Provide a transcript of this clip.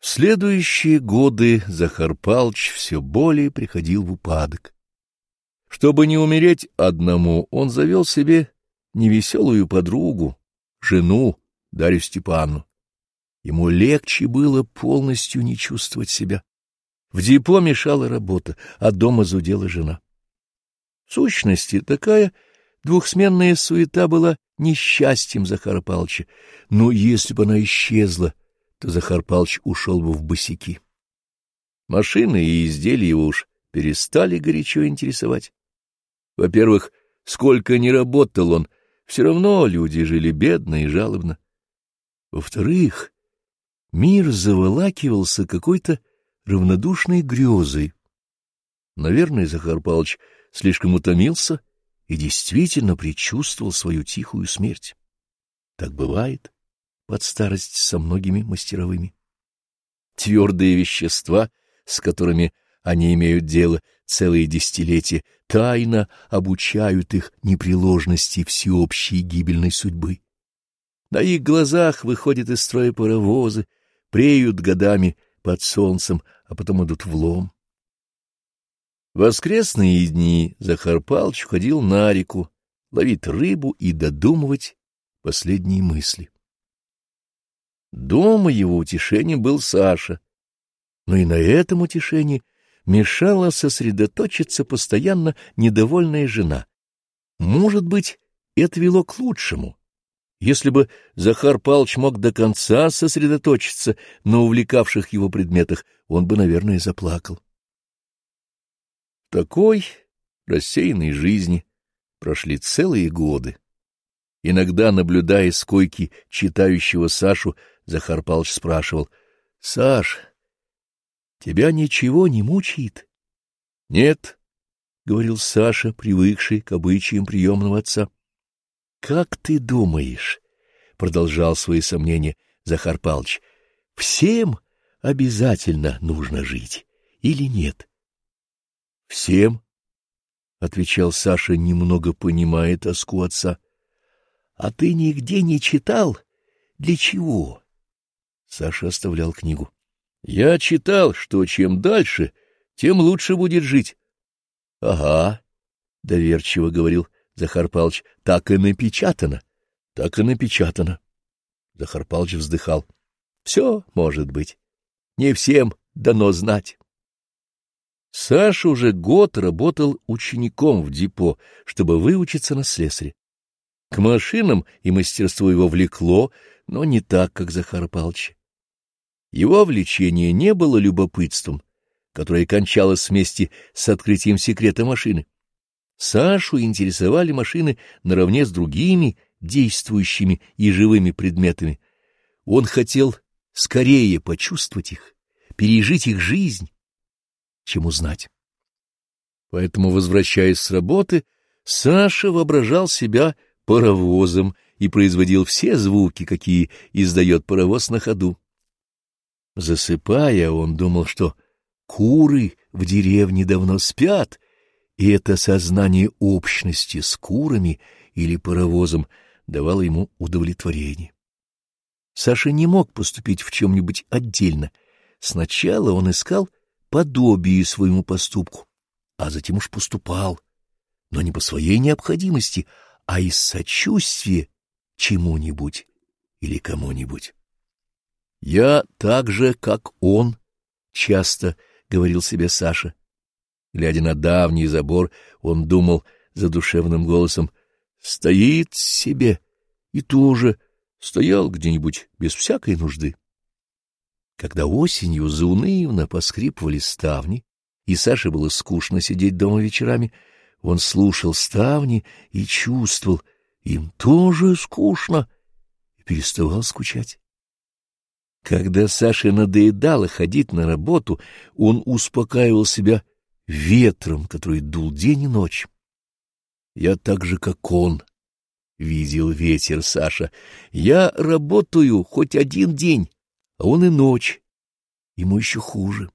В следующие годы Захар Палч все более приходил в упадок. Чтобы не умереть одному, он завел себе невеселую подругу, жену Дарью Степанну. Ему легче было полностью не чувствовать себя. В депо мешала работа, а дома зудела жена. В сущности, такая двухсменная суета была несчастьем Захара Павловича, но если бы она исчезла, то Захар Павлович ушел бы в босики. Машины и изделия его уж перестали горячо интересовать. Во-первых, сколько ни работал он, все равно люди жили бедно и жалобно. Во-вторых, мир заволакивался какой-то равнодушной грезой. Наверное, Захар Павлович слишком утомился и действительно предчувствовал свою тихую смерть. Так бывает под старость со многими мастеровыми. Твердые вещества, с которыми они имеют дело целые десятилетия, тайно обучают их непреложности всеобщей гибельной судьбы. На их глазах выходят из строя паровозы, преют годами под солнцем, а потом идут в лом. воскресные дни Захар Палыч ходил на реку, ловить рыбу и додумывать последние мысли. Дома его утешением был Саша, но и на этом утешении мешала сосредоточиться постоянно недовольная жена. Может быть, это вело к лучшему. Если бы Захар Павлович мог до конца сосредоточиться на увлекавших его предметах, он бы, наверное, заплакал. Такой рассеянной жизни прошли целые годы. Иногда, наблюдая с койки читающего Сашу, Захар Павлович спрашивал, — Саш, тебя ничего не мучает? — Нет, — говорил Саша, привыкший к обычаям приемного отца. — Как ты думаешь, — продолжал свои сомнения Захар Павлович, — всем обязательно нужно жить или нет? — Всем, — отвечал Саша, немного понимая тоску отца. — А ты нигде не читал? Для чего? Саша оставлял книгу. — Я читал, что чем дальше, тем лучше будет жить. — Ага, — доверчиво говорил Захар Павлович, — так и напечатано. Так и напечатано. Захар Павлович вздыхал. — Все может быть. Не всем дано знать. Саша уже год работал учеником в депо, чтобы выучиться на слесаре. К машинам и мастерству его влекло, но не так, как Захара Павловича. Его влечение не было любопытством, которое кончалось вместе с открытием секрета машины. Сашу интересовали машины наравне с другими действующими и живыми предметами. Он хотел скорее почувствовать их, пережить их жизнь, чем узнать. Поэтому, возвращаясь с работы, Саша воображал себя паровозом и производил все звуки, какие издает паровоз на ходу. Засыпая, он думал, что куры в деревне давно спят, и это сознание общности с курами или паровозом давало ему удовлетворение. Саша не мог поступить в чем-нибудь отдельно. Сначала он искал подобие своему поступку, а затем уж поступал, но не по своей необходимости, а из сочувствия чему-нибудь или кому-нибудь. Я так же, как он, — часто говорил себе Саша. Глядя на давний забор, он думал задушевным голосом, стоит себе и тоже стоял где-нибудь без всякой нужды. Когда осенью заунывно поскрипывали ставни, и Саше было скучно сидеть дома вечерами, он слушал ставни и чувствовал, им тоже скучно, и переставал скучать. Когда Саше надоедало ходить на работу, он успокаивал себя ветром, который дул день и ночь. Я так же, как он, видел ветер Саша. Я работаю хоть один день, а он и ночь. Ему еще хуже.